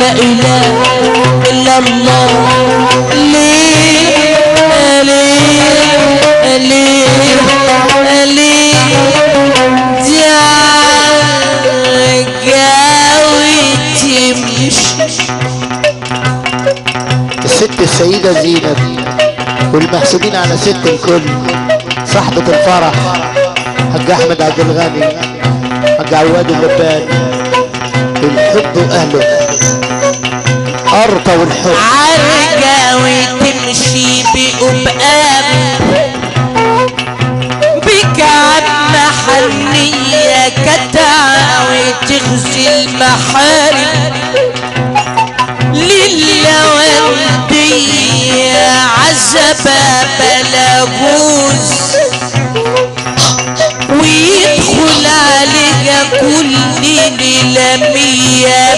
لا إله إلا الله. ليه ليه ليه ليه جاوي تمشي. الست السيدة زينب والمحسوبين على ست الكل. صاحبة الفرح حاج أحمد عبد الغني حاج عواد اللبان الحب واهله ارطى والحب. عرجة وتمشي بأبقاب. بكعب محنية كتع وتغزي المحارم. للوالدية عزبة بلاجوز ويدخل عليها كل ليلة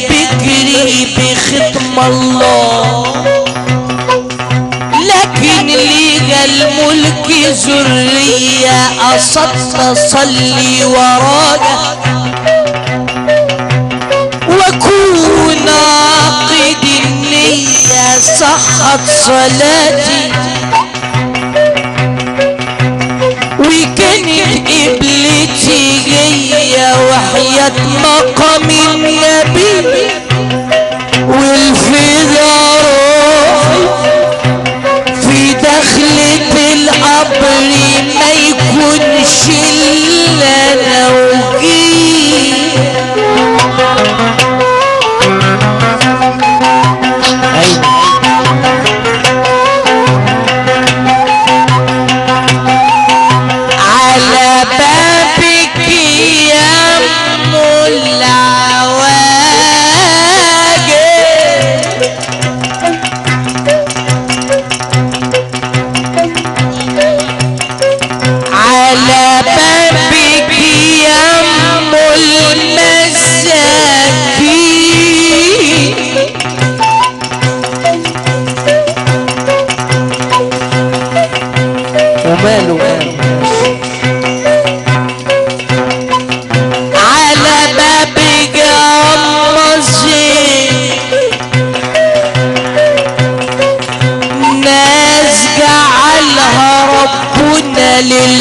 بجري بختم الله. لكن ليها الملك ذرية قصدت أصلي وراجع وأكون عاقد النية صحت صلاتي. وحياة مقام النبي.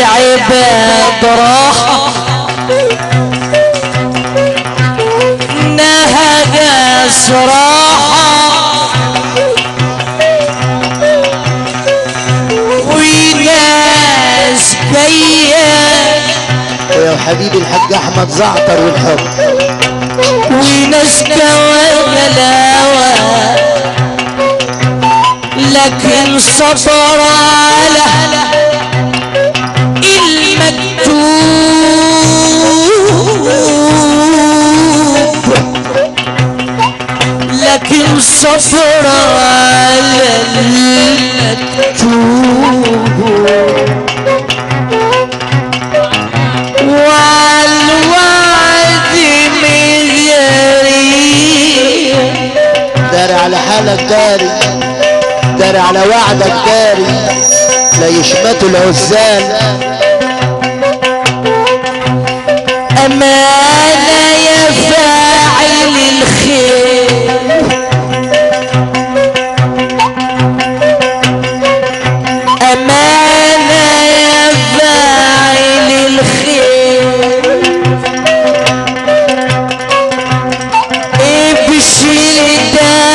ربنا للعباد راحة نهج صراحة وناس جاية ويا حبيبي الحاج أحمد زعتر والحب. وناس كواغلاوة لكن صبر على لكن صبر على المكتوب والوعد مجري داري على حالك داري داري على وعدك داري لا يشمتوا العزال. أمانة ابشر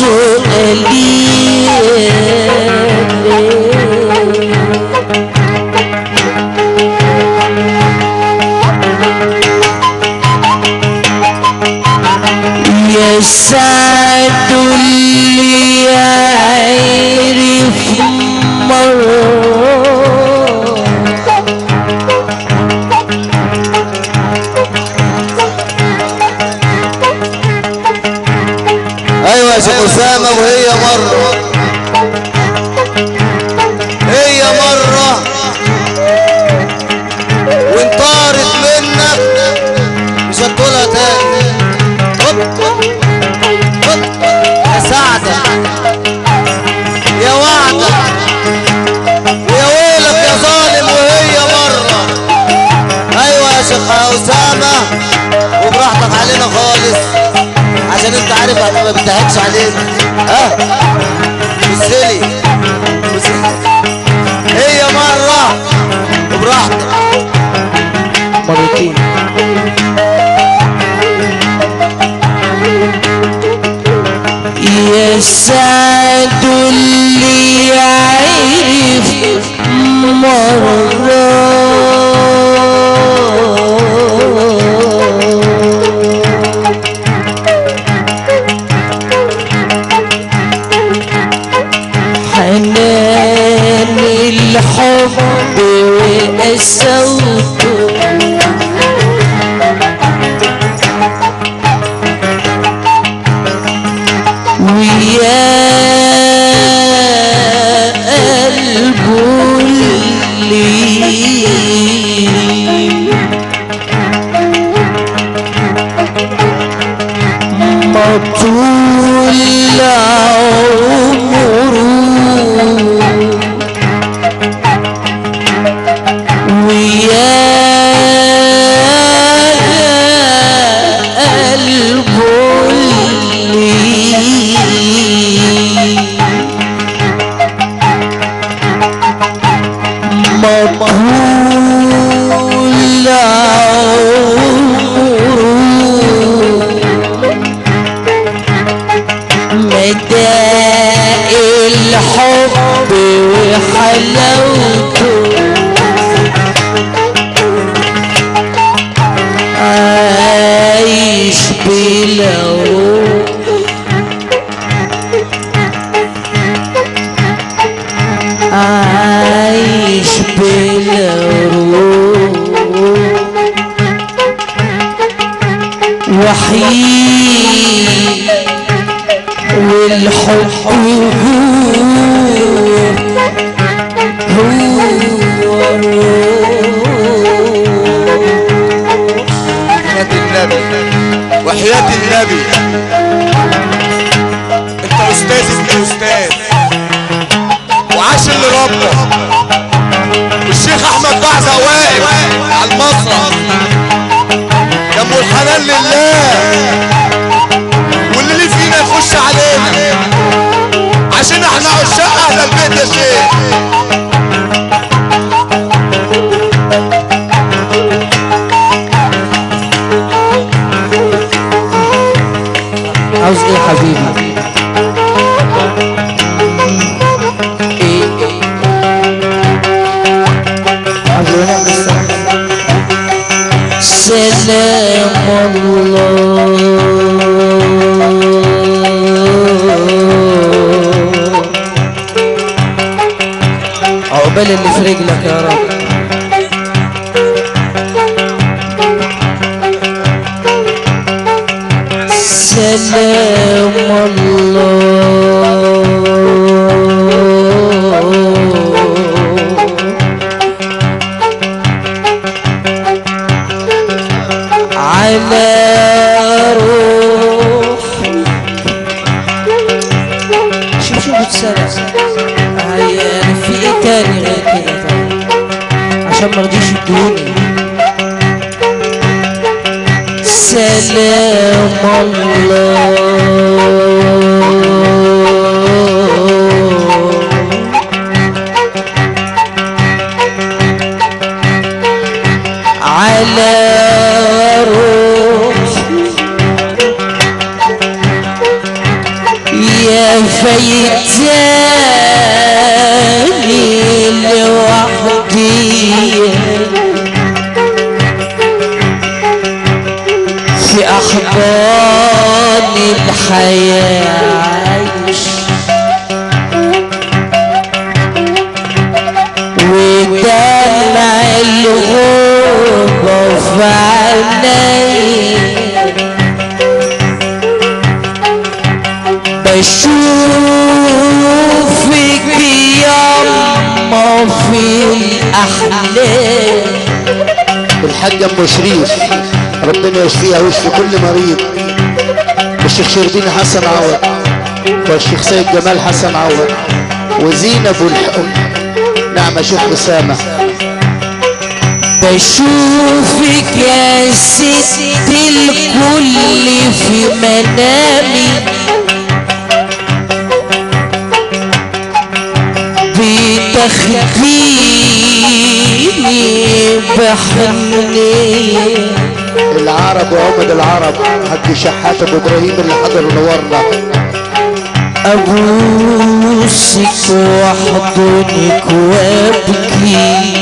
Jesus. عاوز إيه حبيبي. سلام الله. عقبال اللي في رجلك يا رب. سلام الله على روحي. شوف شوف بتسرح عيان في تاني غير كده. عشان ما مرضيش يدوني سلام. فيتان الأحلام الحاج ام شريف. ربنا يشفيها ويشفي كل مريض. والشيخ شربين حسن عوض. والشيخ سيد جمال حسن عوض. وزينب والحب نعم شيخ أسامة. بشوفك يا ست الكل في منامي. بتخديني بحنية العرب وعمد العرب حاج شحات ابو إبراهيم اللي حضر ونورنا أبوسك وأحضنك وأبكي.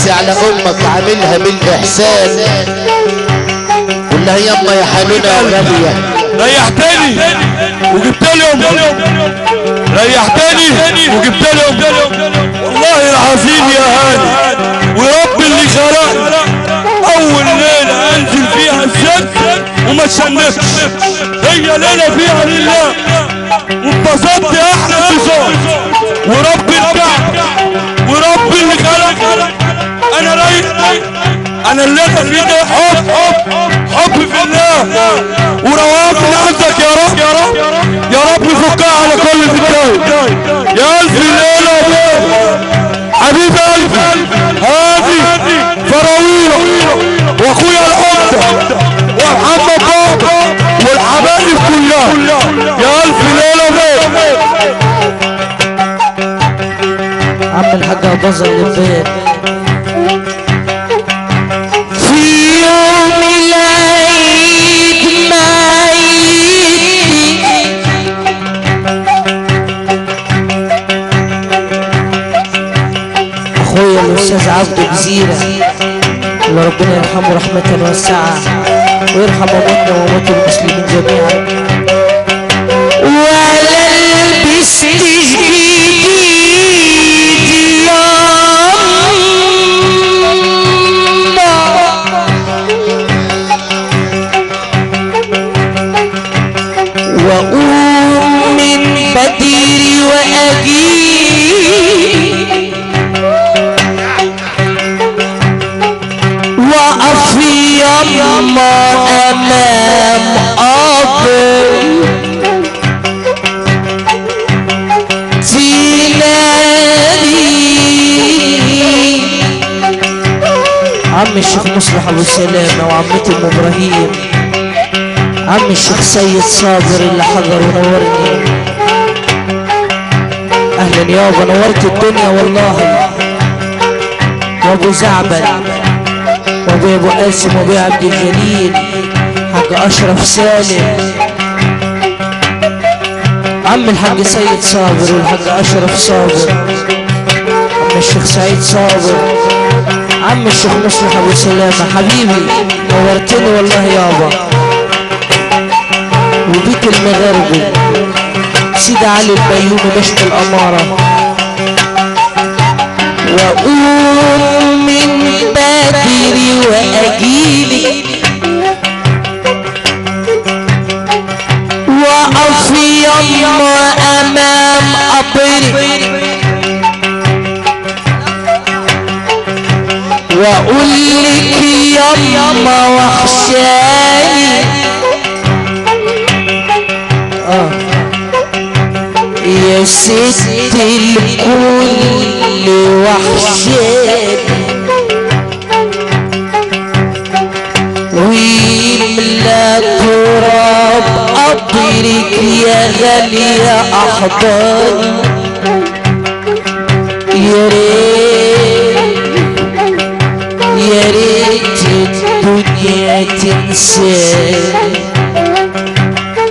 قاسي على أمك عاملها بالإحسان. قول لها يما يا حنونة يا غاليه ريحتني. وجبت لهم. ريحتني. وجبت لهم. والله العظيم يا هاني. ورب اللي خلقني. أول ليلة أنزل فيها السد وما تشنفش. هي ليلة فيها لله. واتبسطت أحلى انبساط. ورب الكعبه أنا رايح أنا الليلة في ده حب حب في الله. ورواك من عندك يا رب. يا رب يا رب فكها على كل الدنيا يا ألف ليلة وبيت حبيب قلبي هادي فراويله وأخويا العمده ومحمد بابا والحبايب كلها. يا ألف ليلة وبيت عم الحاج ابو اللبان في اخويا الاستاذ عبد جزيره اللي ربنا يرحمه رحمة واسعة ويرحم موتنا وموت المسلمين جميعا. يما أمام أبي تنادي عم الشيخ مصلح أبو سلامه وعمتي ام إبراهيم. عم الشيخ سيد صابر اللي حضر ونورني. أهلا يابا نورت الدنيا والله. وابو زعبل. وابو ابو قاسم وابو عبد الجليل حاج أشرف سالم. عم الحاج سيد صابر والحاج أشرف صابر. عم الشيخ سعيد صابر. عم الشيخ مصلح أبو سلامة. حبيبي نورتني والله يابا وبيت المغربي سيد علي البيومي بشت الأمارة. وأقوم بدري واجيلك واقف يما امام قبري وأقول لك يما وحشاني يا ست الكل وحشاني. ويملى تراب قبرك يا غالية أحضاني يا ريت يا ريت الدنيا تنساني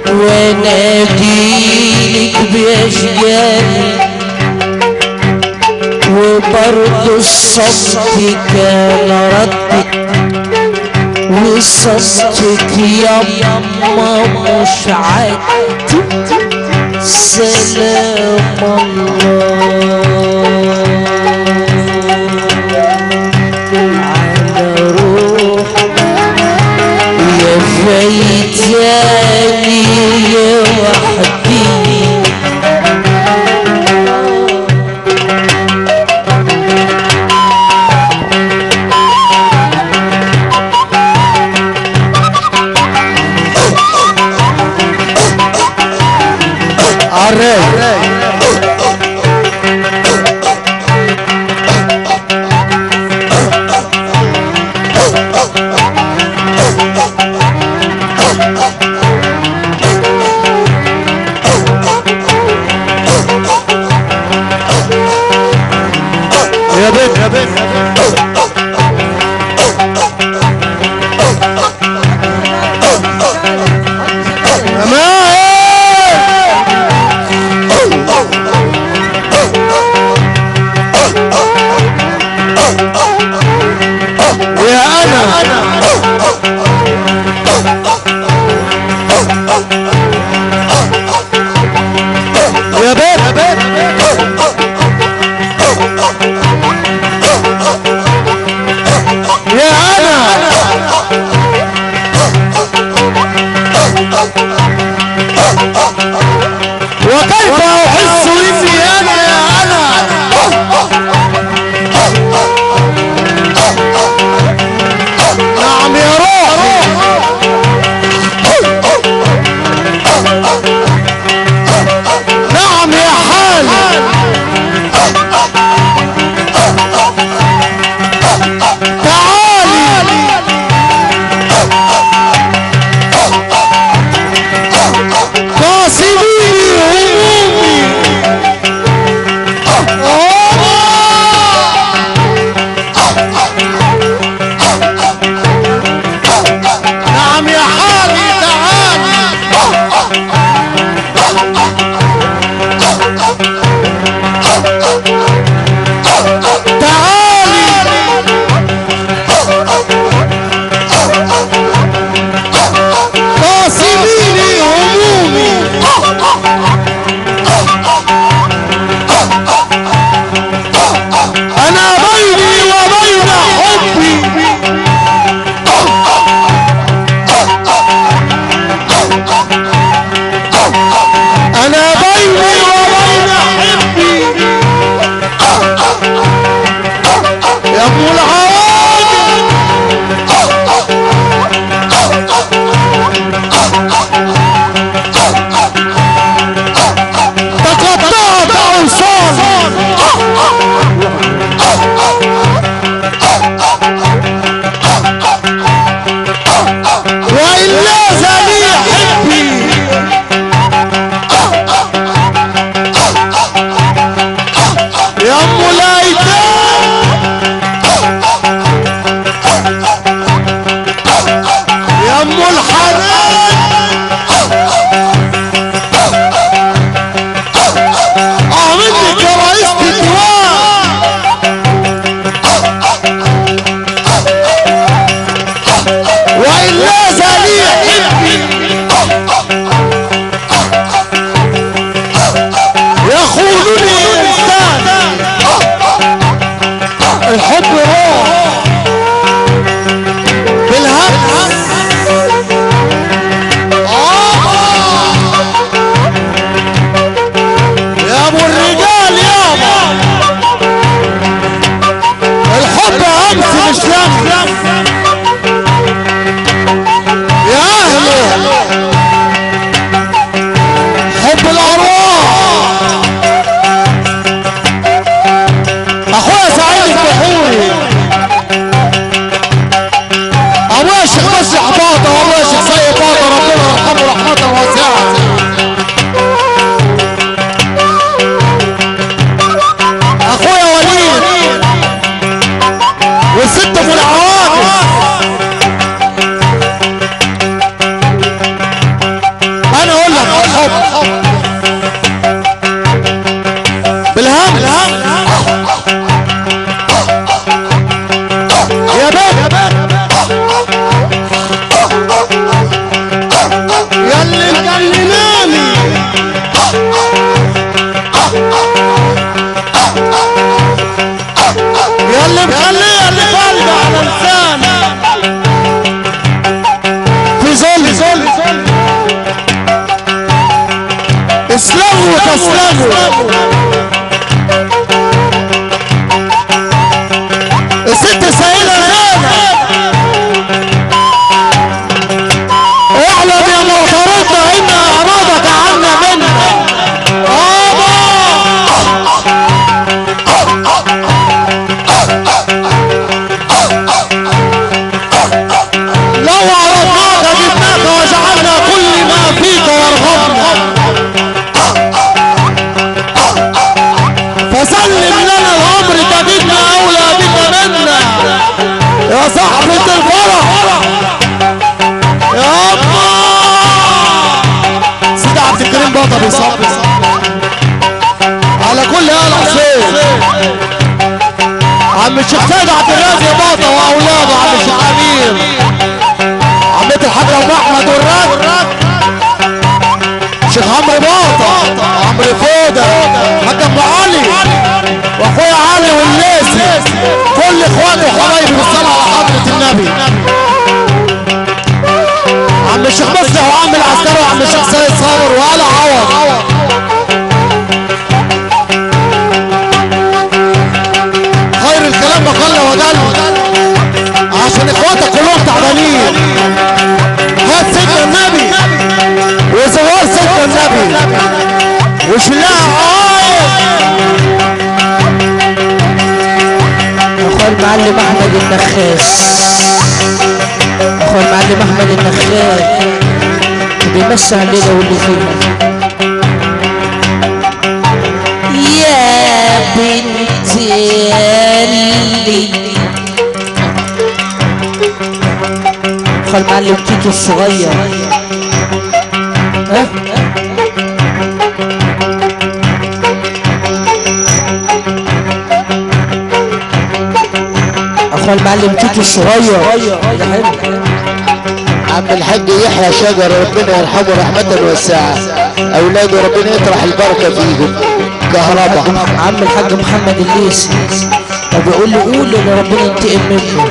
وأنا اجيلك باشجاني وبرضه الصمت كان ردك وصمتك يما مش عاد سلام الله وكيف وشلاها عايز اخويا المعلم أحمد النخاس اخويا المعلم أحمد النخاس بيمسي علينا واللي فينا يا بنتي اللي. اخويا المعلم تيتو الصغير. ها؟ اخويا المعلم تيتو الصغير. عم الحاج يحيى شجر ربنا يرحمه رحمة واسعة. أولاده ربنا يطرح البركة فيهم كهرباء عم الحاج محمد الليسي طب يقول لي قول إن ربنا ينتقم منه.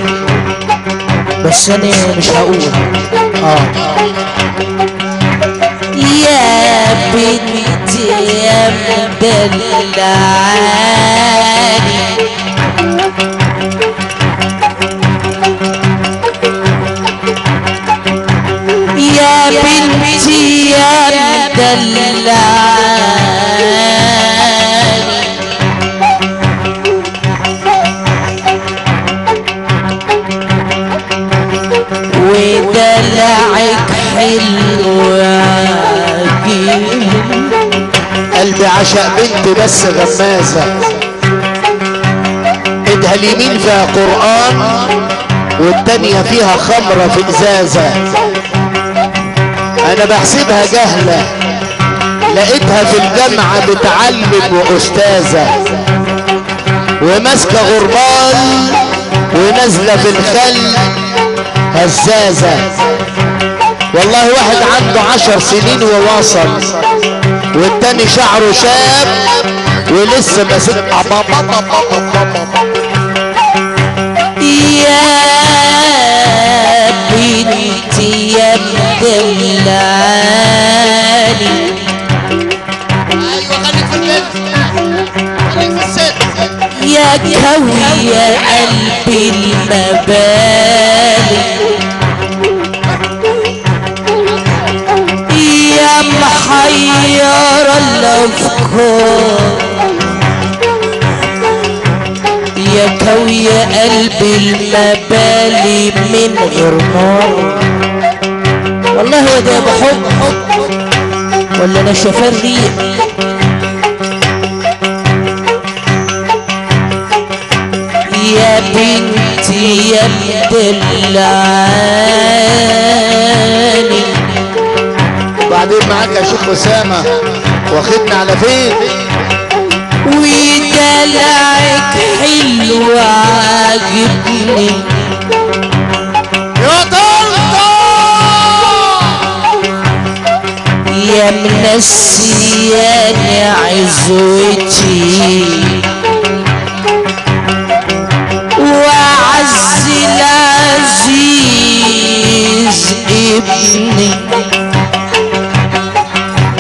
بس أنا مش هقول. آه. يا بنتي يا مدلعاني بنتي يا مدلعاني ودلعك حلو قلبي عشق بنت بس غمازة. ايدها اليمين فيها قرآن والتانية فيها خمرة في إزازة. أنا بحسبها جهلة. لقيتها في الجامعة بتعلم وأستاذة. وماسكة غربال ونازلة في الخل. هزازة. والله واحد عنده عشر سنين وواصل. والتاني شعره شاب ولسه ماسك يا الست يا كوي يا قلبي المبالي يا محير الأفكار. يا كوي يا قلبي المبالي من غير نار. والله هو ده بحب ولا أنا شفار ريق يا بنت يا مدلعاني وبعدين معاك يا شيخ أسامة واخدنا على فين؟ ودلعك حلو عاجبني يا منسياني عزوتي. وعز العزيز ابني.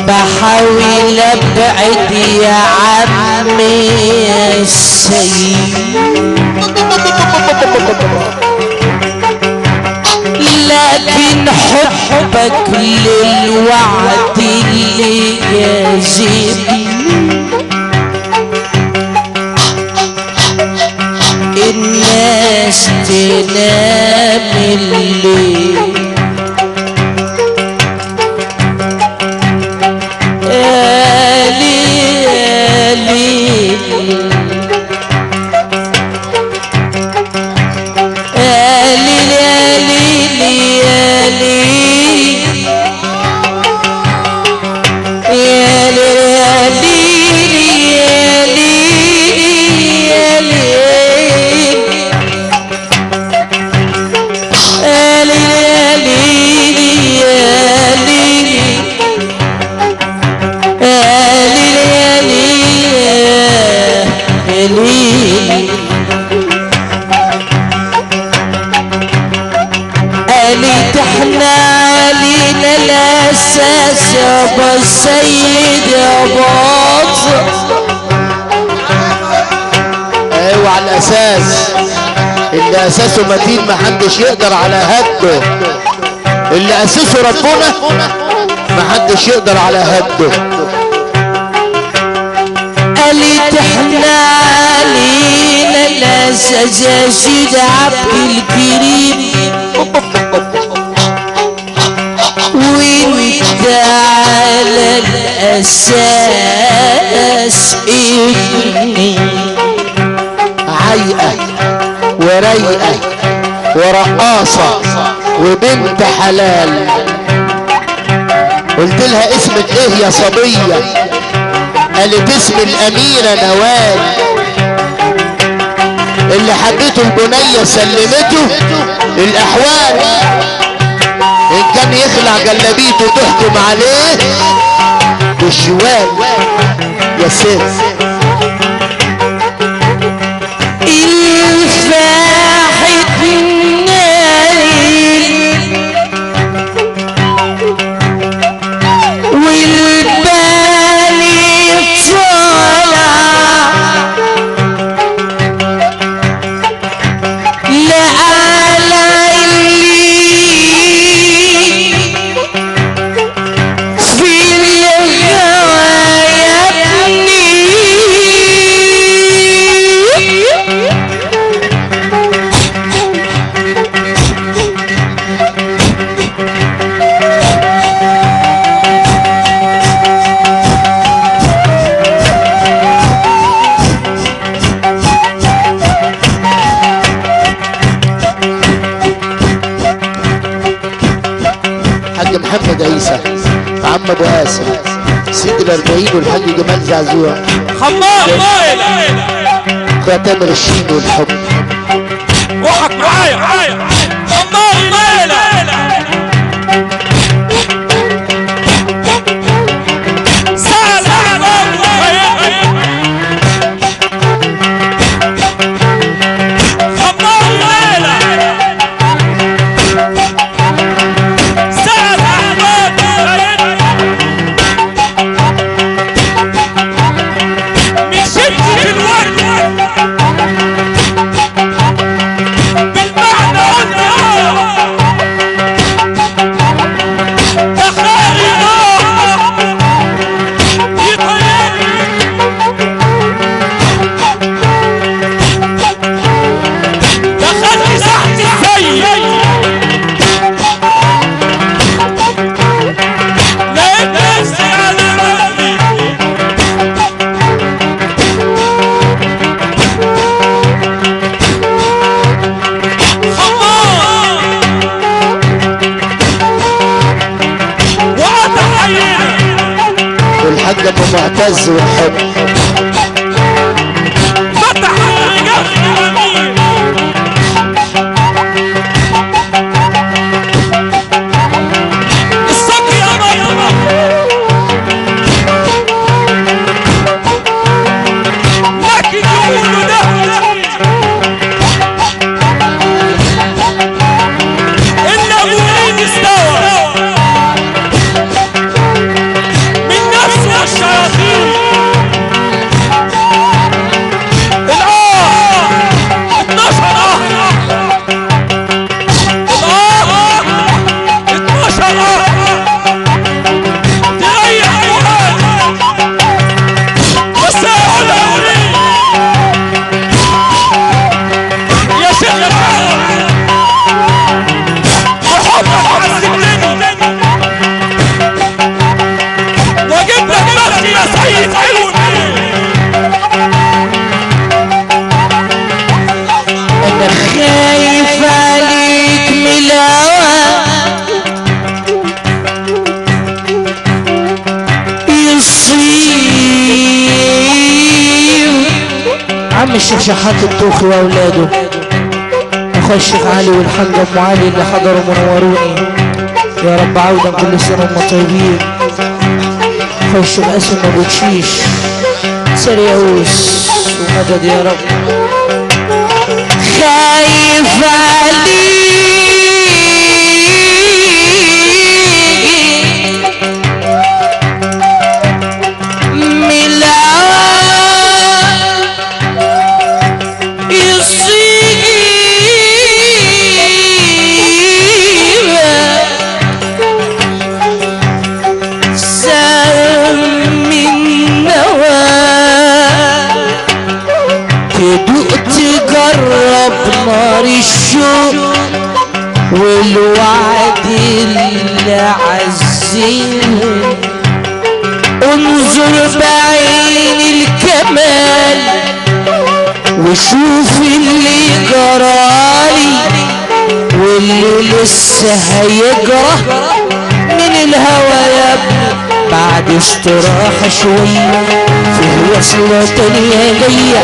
بحاول أبعد يا عمي السيد لكن حبك للوعد اللي جاذبني الناس تنام الليل. يقدر على هده. اللي أسسه ربنا محدش يقدر على هده. قالت إحنا علينا الاساس عبد الكريم. وانت على الأساس ابني عيقة ورايقة ورقاصة وبنت حلال. قلت لها اسمك إيه يا صبية؟ قالت اسم الأميرة نوال. اللي حبيته البنية سلمته الأحوال. إن كان يخلع جلابيته تحكم عليه بالشوال. يا ست محمد عيسى عم ابو قاسم سيد الأربعين والحاج جمال زعزوع. اخويا تامر الشين والحب. حق ابو معتز والحب عم الشيخ شحات الطوخي وأولاده. أخوي الشيخ علي والحاج ام علي اللي حضروا منوروني يا رب عودا كل سنة وهم طيبين. أخوي الشيخ قاسم أبو تشيش. سريعوس ومدد يا رب. خايف عليك عزين انظر بعين الكمال وشوف اللي جرالي واللي لسه هيجرى من الهوى يا ابني. بعد استراحة شوية في وصلة تانية جاية.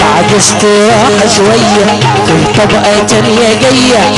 بعد استراحة شوية في طبقة تانية جاية.